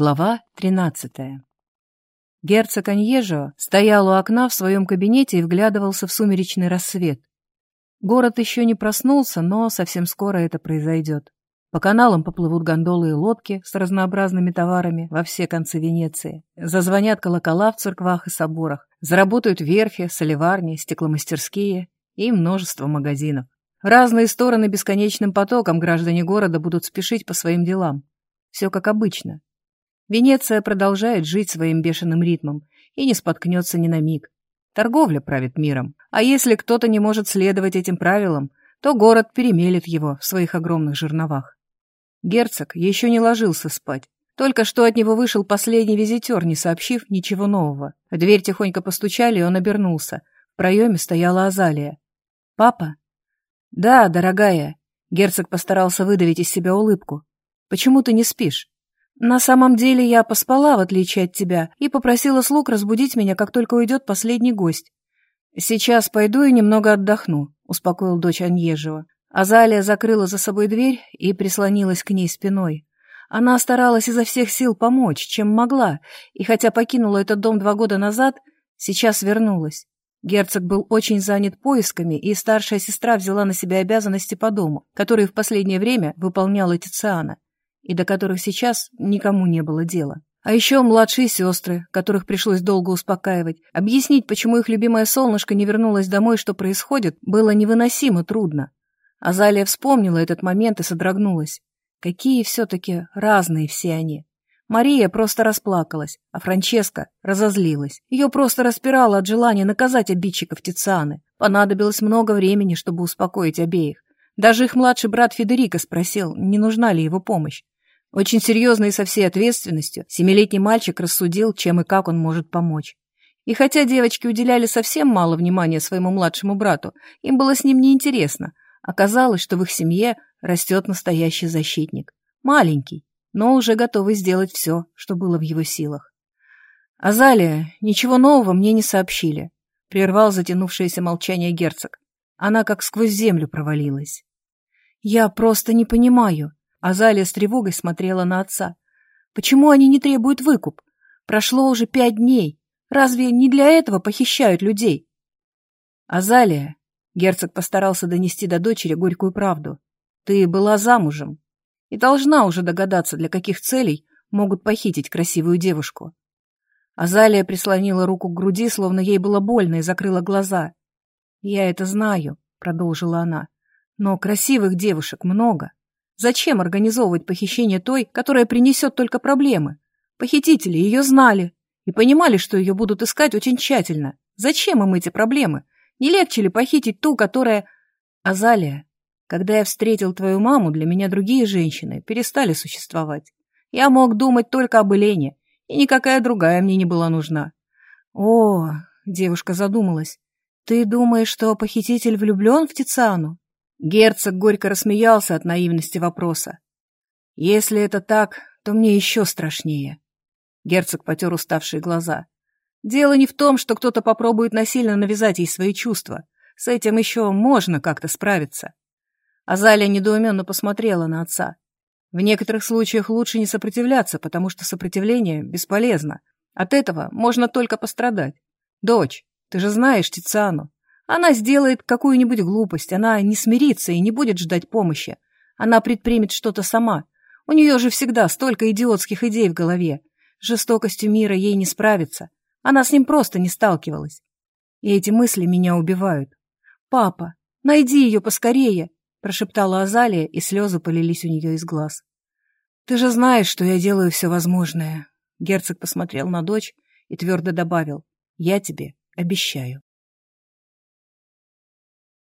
Глава 13. Герцог Аньежо стоял у окна в своем кабинете и вглядывался в сумеречный рассвет. Город еще не проснулся, но совсем скоро это произойдет. По каналам поплывут гондолы и лодки с разнообразными товарами во все концы Венеции. Зазвонят колокола в церквах и соборах. Заработают верфи, соливарни, стекломастерские и множество магазинов. Разные стороны бесконечным потоком граждане города будут спешить по своим делам. Все как обычно. Венеция продолжает жить своим бешеным ритмом и не споткнется ни на миг. Торговля правит миром, а если кто-то не может следовать этим правилам, то город перемелет его в своих огромных жерновах. Герцог еще не ложился спать. Только что от него вышел последний визитер, не сообщив ничего нового. В дверь тихонько постучали, и он обернулся. В проеме стояла Азалия. «Папа?» «Да, дорогая». Герцог постарался выдавить из себя улыбку. «Почему ты не спишь?» «На самом деле я поспала, в отличие от тебя, и попросила слуг разбудить меня, как только уйдет последний гость. Сейчас пойду и немного отдохну», — успокоил дочь Аньежева. Азалия закрыла за собой дверь и прислонилась к ней спиной. Она старалась изо всех сил помочь, чем могла, и хотя покинула этот дом два года назад, сейчас вернулась. Герцог был очень занят поисками, и старшая сестра взяла на себя обязанности по дому, которые в последнее время выполняла Тициана и до которых сейчас никому не было дела. А еще младшие сестры, которых пришлось долго успокаивать. Объяснить, почему их любимое солнышко не вернулось домой, что происходит, было невыносимо трудно. Азалия вспомнила этот момент и содрогнулась. Какие все-таки разные все они. Мария просто расплакалась, а Франческа разозлилась. Ее просто распирало от желания наказать обидчиков Тицианы. Понадобилось много времени, чтобы успокоить обеих. Даже их младший брат Федерико спросил, не нужна ли его помощь. Очень серьезно и со всей ответственностью семилетний мальчик рассудил, чем и как он может помочь. И хотя девочки уделяли совсем мало внимания своему младшему брату, им было с ним неинтересно. Оказалось, что в их семье растет настоящий защитник. Маленький, но уже готовый сделать все, что было в его силах. «Азалия, ничего нового мне не сообщили», — прервал затянувшееся молчание герцог. Она как сквозь землю провалилась. «Я просто не понимаю», Азалия с тревогой смотрела на отца. «Почему они не требуют выкуп? Прошло уже пять дней. Разве не для этого похищают людей?» «Азалия», — герцог постарался донести до дочери горькую правду, — «ты была замужем и должна уже догадаться, для каких целей могут похитить красивую девушку». Азалия прислонила руку к груди, словно ей было больно, и закрыла глаза. «Я это знаю», — продолжила она, — «но красивых девушек много». Зачем организовывать похищение той, которая принесет только проблемы? Похитители ее знали и понимали, что ее будут искать очень тщательно. Зачем им эти проблемы? Не легче ли похитить ту, которая... Азалия, когда я встретил твою маму, для меня другие женщины перестали существовать. Я мог думать только об Элене, и никакая другая мне не была нужна. О, девушка задумалась. Ты думаешь, что похититель влюблен в Тициану? Герцог горько рассмеялся от наивности вопроса. «Если это так, то мне еще страшнее». Герцог потер уставшие глаза. «Дело не в том, что кто-то попробует насильно навязать ей свои чувства. С этим еще можно как-то справиться». Азалия недоуменно посмотрела на отца. В некоторых случаях лучше не сопротивляться, потому что сопротивление бесполезно. От этого можно только пострадать. Дочь, ты же знаешь Тициану. Она сделает какую-нибудь глупость, она не смирится и не будет ждать помощи. Она предпримет что-то сама. У нее же всегда столько идиотских идей в голове. Жестокостью мира ей не справиться. Она с ним просто не сталкивалась. И эти мысли меня убивают. «Папа, найди ее поскорее!» прошептала Азалия, и слезы полились у нее из глаз. «Ты же знаешь, что я делаю все возможное». Герцог посмотрел на дочь и твердо добавил. «Я тебе обещаю».